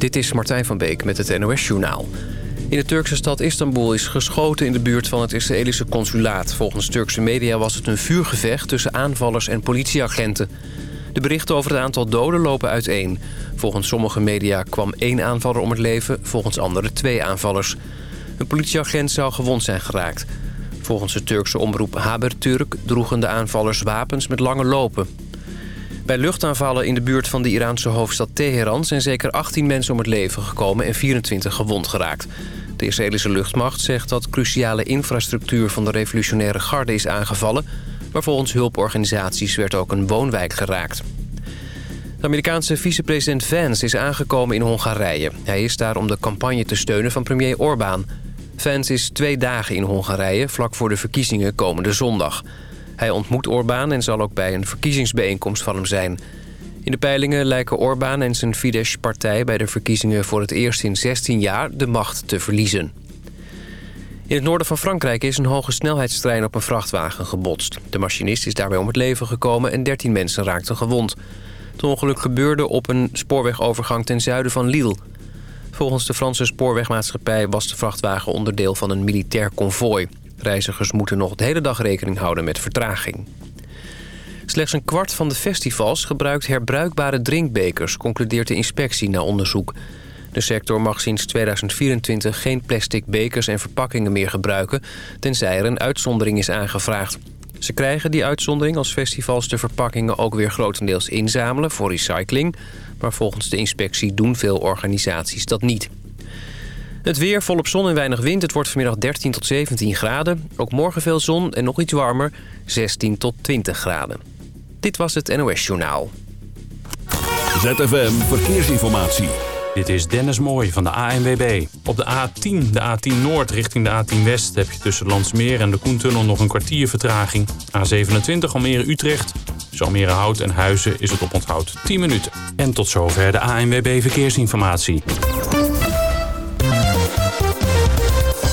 Dit is Martijn van Beek met het NOS-journaal. In de Turkse stad Istanbul is geschoten in de buurt van het Israëlische consulaat. Volgens Turkse media was het een vuurgevecht tussen aanvallers en politieagenten. De berichten over het aantal doden lopen uiteen. Volgens sommige media kwam één aanvaller om het leven, volgens andere twee aanvallers. Een politieagent zou gewond zijn geraakt. Volgens de Turkse omroep Haberturk droegen de aanvallers wapens met lange lopen. Bij luchtaanvallen in de buurt van de Iraanse hoofdstad Teheran... zijn zeker 18 mensen om het leven gekomen en 24 gewond geraakt. De Israëlische luchtmacht zegt dat cruciale infrastructuur... van de revolutionaire garde is aangevallen... maar volgens hulporganisaties werd ook een woonwijk geraakt. De Amerikaanse vicepresident Vance is aangekomen in Hongarije. Hij is daar om de campagne te steunen van premier Orbán. Vance is twee dagen in Hongarije, vlak voor de verkiezingen komende zondag... Hij ontmoet Orbán en zal ook bij een verkiezingsbijeenkomst van hem zijn. In de peilingen lijken Orbán en zijn Fidesz-partij... bij de verkiezingen voor het eerst in 16 jaar de macht te verliezen. In het noorden van Frankrijk is een hoge snelheidstrein op een vrachtwagen gebotst. De machinist is daarbij om het leven gekomen en 13 mensen raakten gewond. Het ongeluk gebeurde op een spoorwegovergang ten zuiden van Lille. Volgens de Franse spoorwegmaatschappij was de vrachtwagen onderdeel van een militair konvooi. Reizigers moeten nog de hele dag rekening houden met vertraging. Slechts een kwart van de festivals gebruikt herbruikbare drinkbekers... concludeert de inspectie na onderzoek. De sector mag sinds 2024 geen plastic bekers en verpakkingen meer gebruiken... tenzij er een uitzondering is aangevraagd. Ze krijgen die uitzondering als festivals de verpakkingen ook weer grotendeels inzamelen voor recycling... maar volgens de inspectie doen veel organisaties dat niet. Het weer volop zon en weinig wind. Het wordt vanmiddag 13 tot 17 graden. Ook morgen veel zon en nog iets warmer. 16 tot 20 graden. Dit was het NOS Journaal. ZFM Verkeersinformatie. Dit is Dennis Mooij van de ANWB. Op de A10, de A10 Noord richting de A10 West... heb je tussen Landsmeer en de Koentunnel nog een kwartier vertraging. A27 Almere-Utrecht. Tussen Almere Hout en Huizen is het op onthoud 10 minuten. En tot zover de ANWB Verkeersinformatie.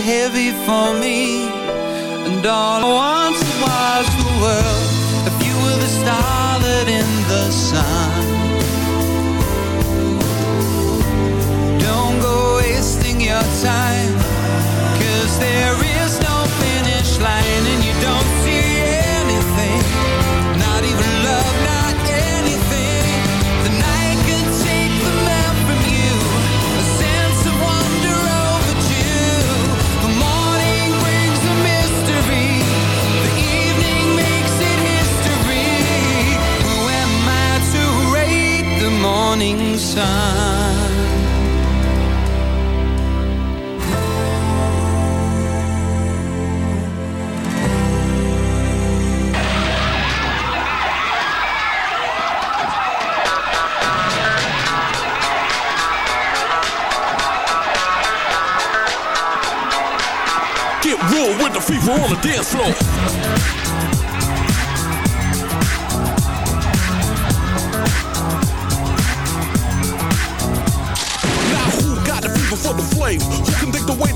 heavy for me on the dance floor.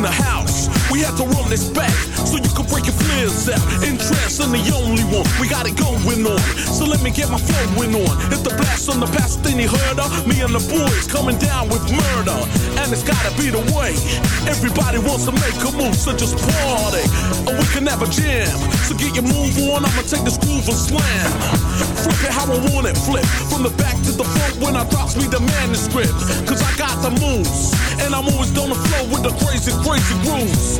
In the house. We had to run this back so you can break your flares out. In trance, I'm the only one. We got it going on. So let me get my flowing on. Hit the blast on the past, then you heard her. Me and the boys coming down with murder. And it's gotta be the way. Everybody wants to make a move, so just party. And we can have a jam. So get your move on, I'ma take this groove and slam. Flip it how I want it, flip. From the back to the front when I drops me the manuscript. Cause I got the moves. And I'm always on the flow with the crazy, crazy grooves.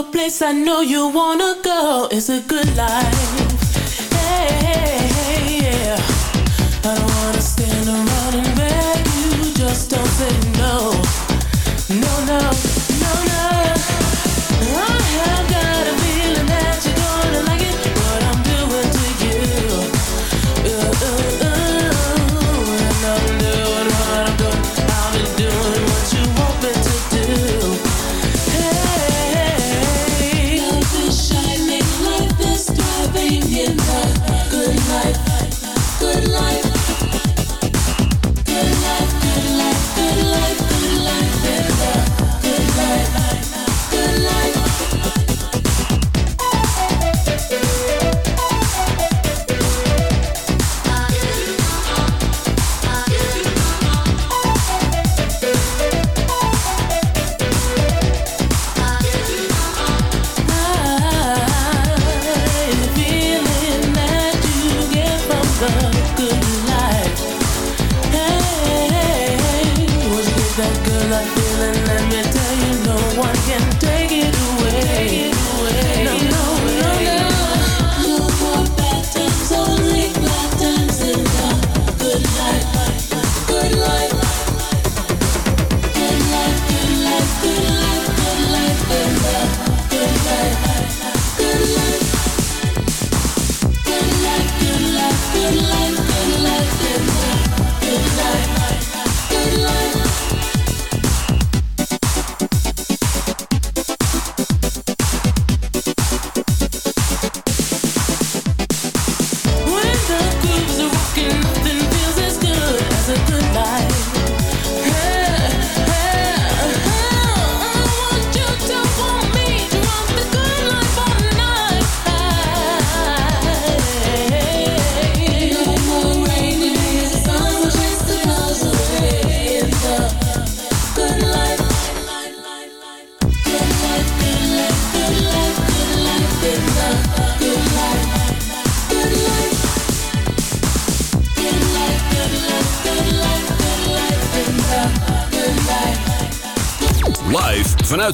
a place I know you wanna go. It's a good life. Hey, hey, hey yeah. I don't wanna stand around and beg you. Just don't say no.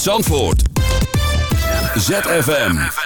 Zandvoort. ZFM.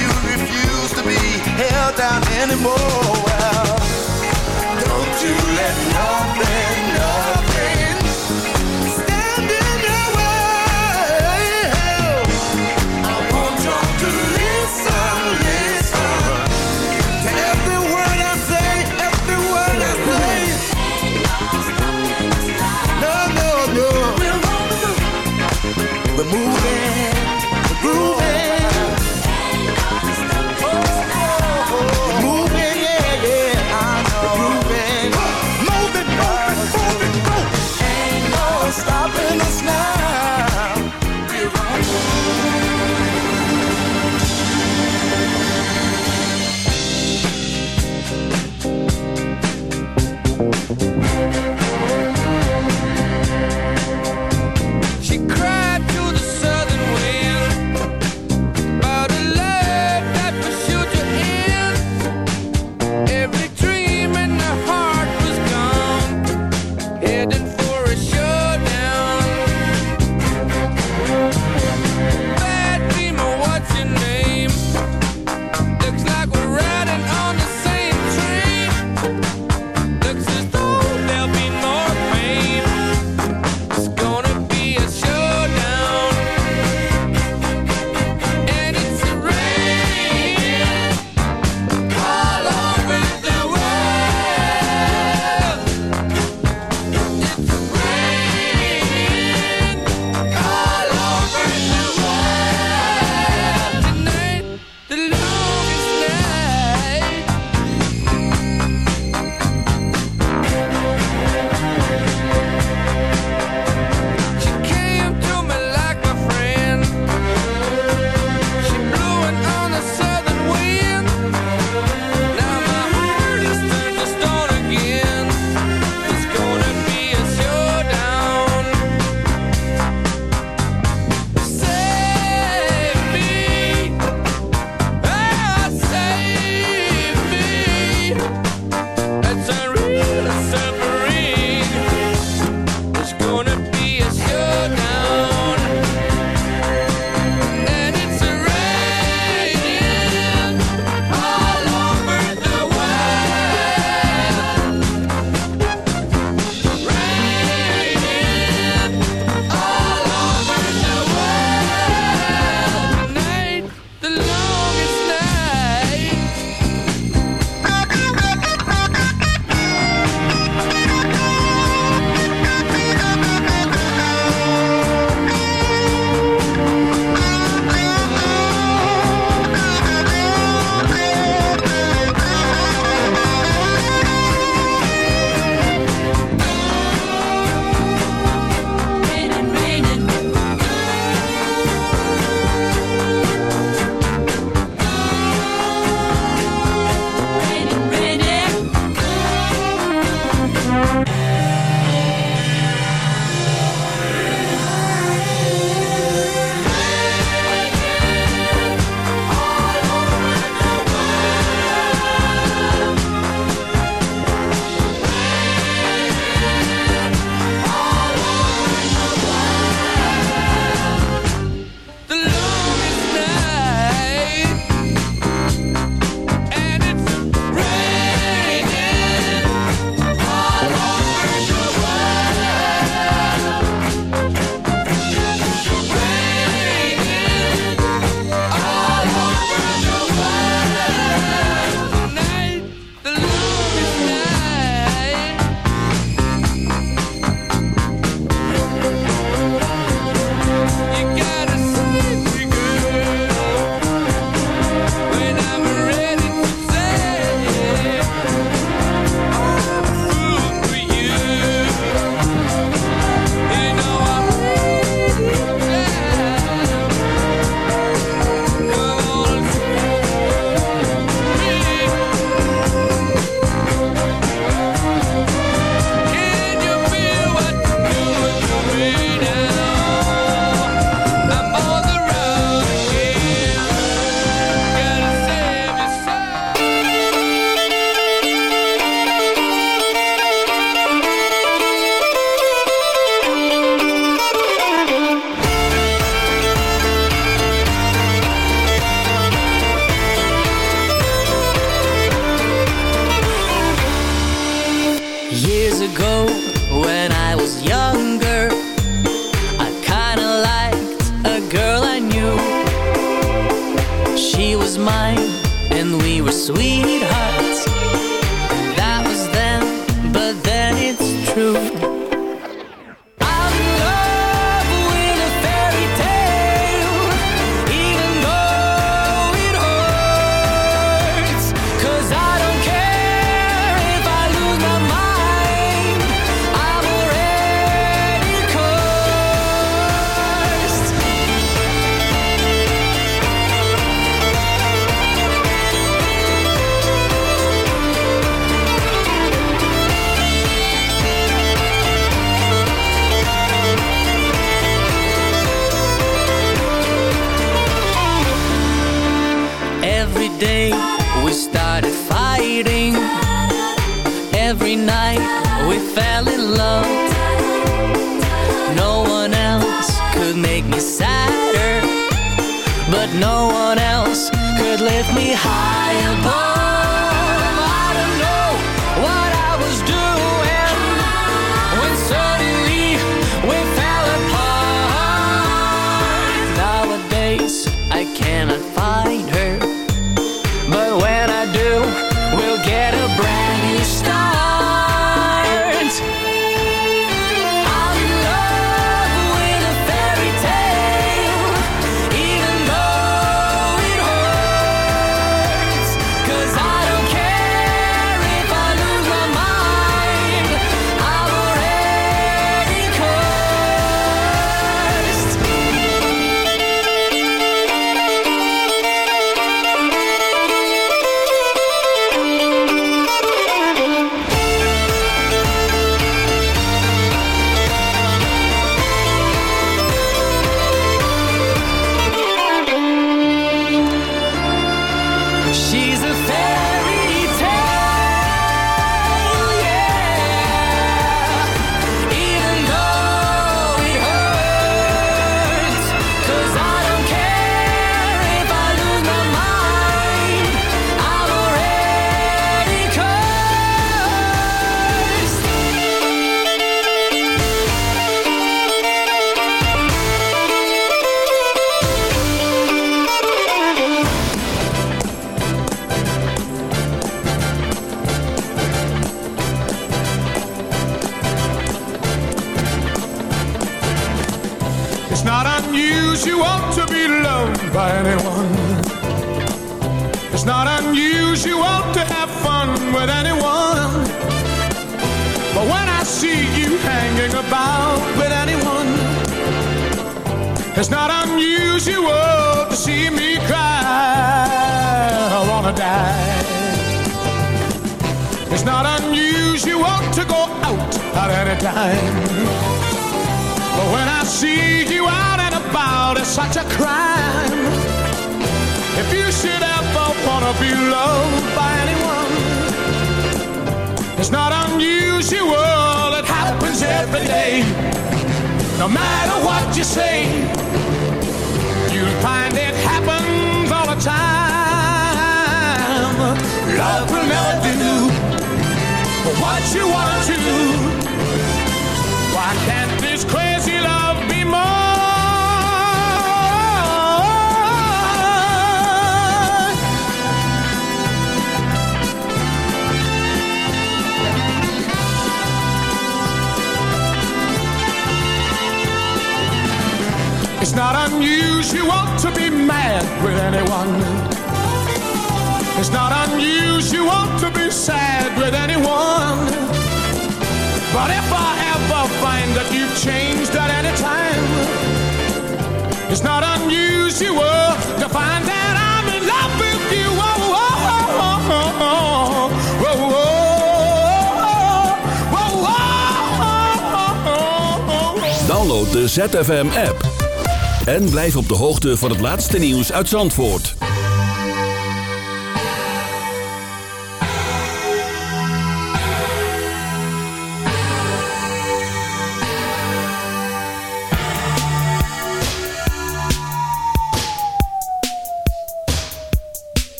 down anymore. Don't you let nothing to find I'm in love with you. Download de ZFM-app en blijf op de hoogte van het laatste nieuws uit Zandvoort.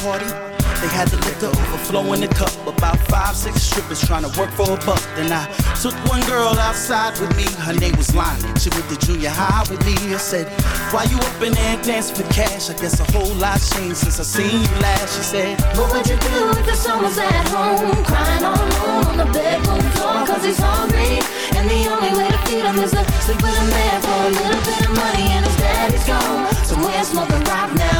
Party. They had the liquor overflow in the cup. About five, six strippers trying to work for a buck. Then I took one girl outside with me. Her name was Lonnie. She went to junior high with me. I said, Why you up in there dancing for cash? I guess a whole lot changed since I seen you last. She said, What would you do if the son was at home Crying all alone on the bedroom floor Cause he's hungry And the only way to feed him is to sleep with a man For a little bit of money and his daddy's gone Somewhere smoking rock now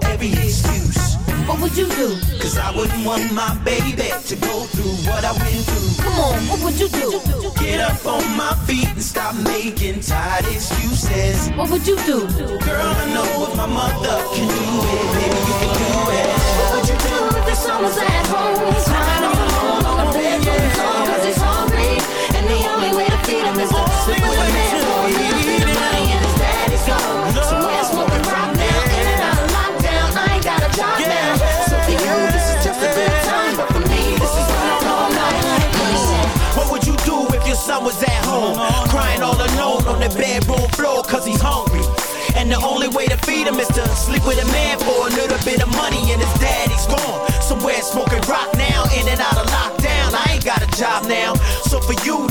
every excuse. What would you do? Cause I wouldn't want my baby to go through what I went through. Come on, what would you do? Get up on my feet and stop making tired excuses. What would you do? Girl, I know if my mother can do it, maybe you can do it. What would you do if the was at home home? Crying all alone on the bedroom floor cause he's hungry. And the only way to feed him is to sleep with a man for a little bit of money and his daddy's gone. Somewhere smoking rock now, in and out of lockdown. I ain't got a job now. So for you,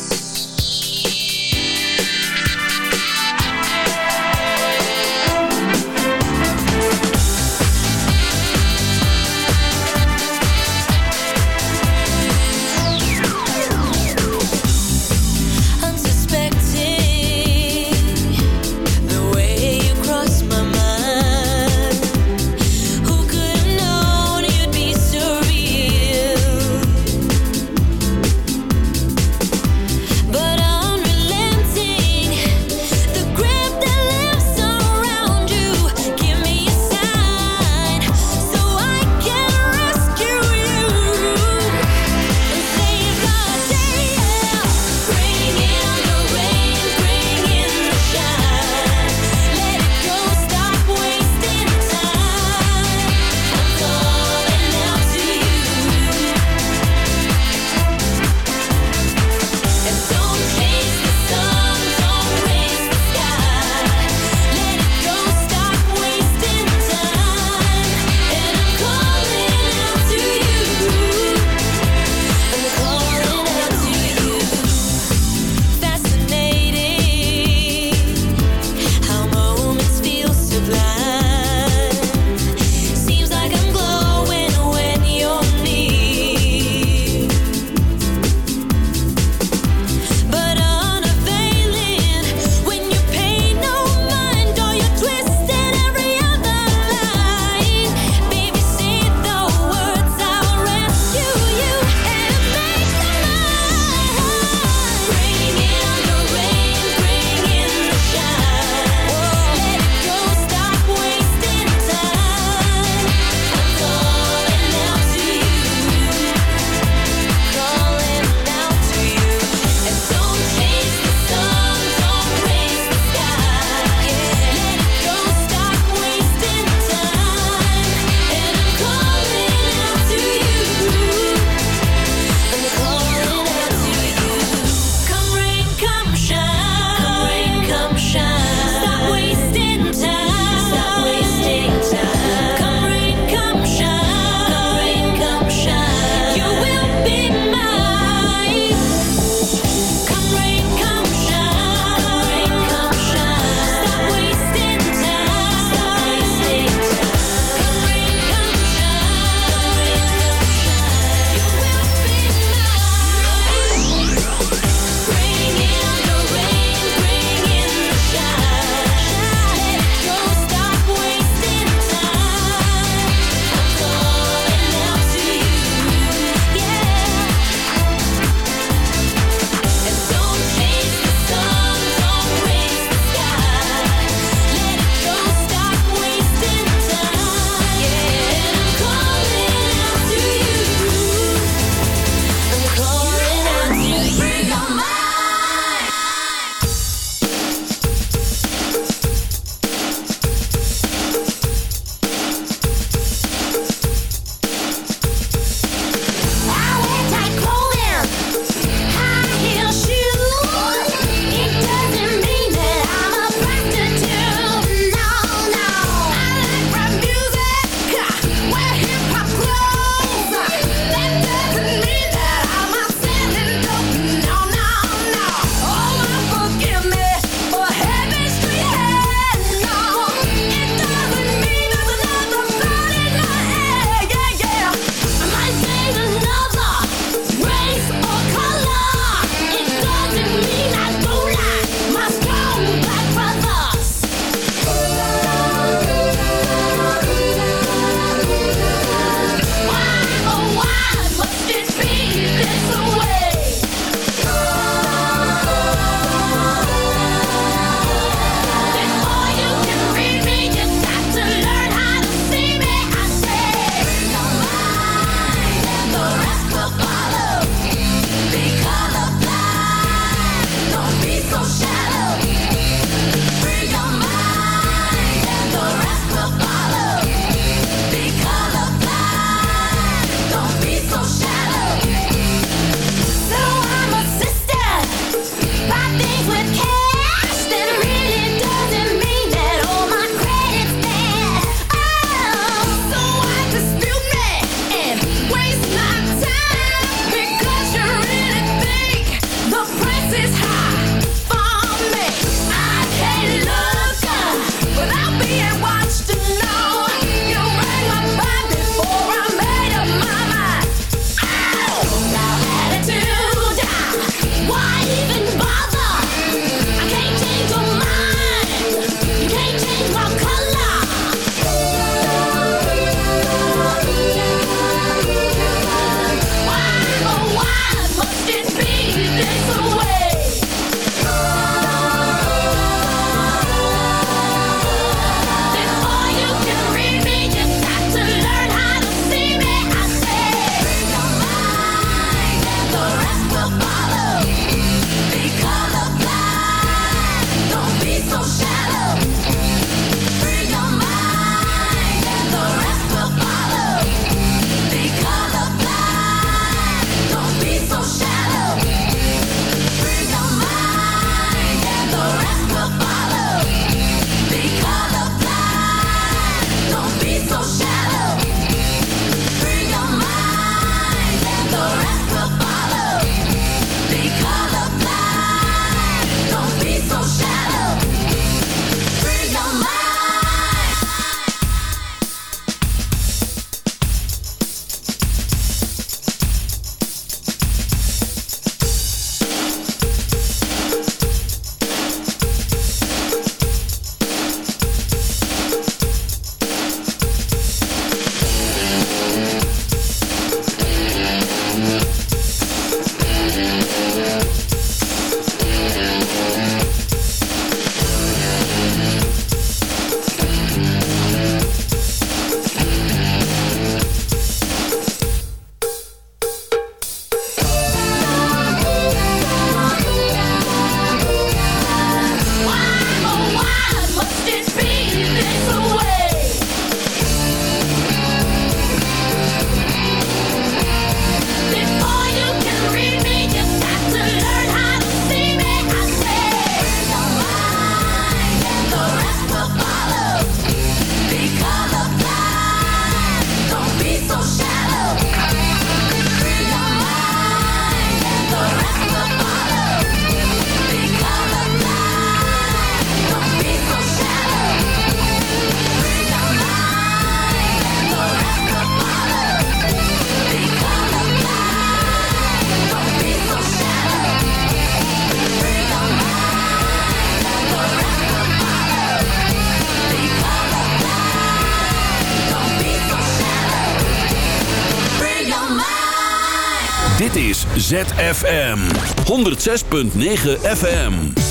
ZFM 106.9 FM.